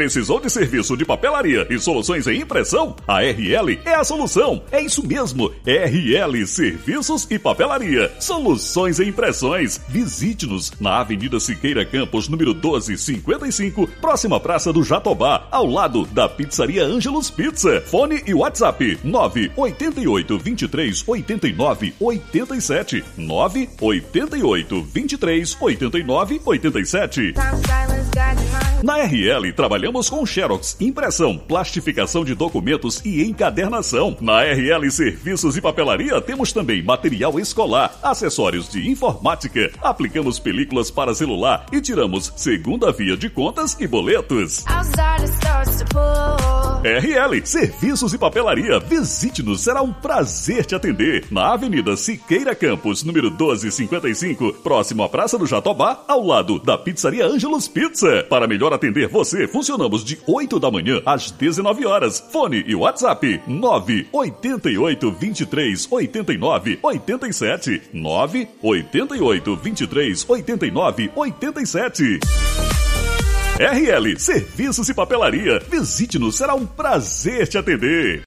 Precisou de serviço de papelaria e soluções em impressão? A RL é a solução. É isso mesmo. RL Serviços e Papelaria. Soluções em impressões. Visite-nos na Avenida Siqueira Campos, número 1255, próxima Praça do Jatobá, ao lado da Pizzaria Ângelos Pizza. Fone e WhatsApp 988 23 89 87 988 23 89 87. Na RL trabalhamos com Xerox, impressão, plastificação de documentos e encadernação. Na RL Serviços e Papelaria temos também material escolar, acessórios de informática, aplicamos películas para celular e tiramos segunda via de contas e boletos. RL Serviços e Papelaria. Visite-nos, será um prazer te atender. Na Avenida Siqueira Campos, número 1255, próximo à Praça do Jatobá, ao lado da Pizzaria Ângelos Pizza. Para melhor atender você, funcionamos de 8 da manhã às 19 horas. Fone e WhatsApp 988 23 89 87 988 23 89 87. RL Serviços e Papelaria. Visite-nos, será um prazer te atender.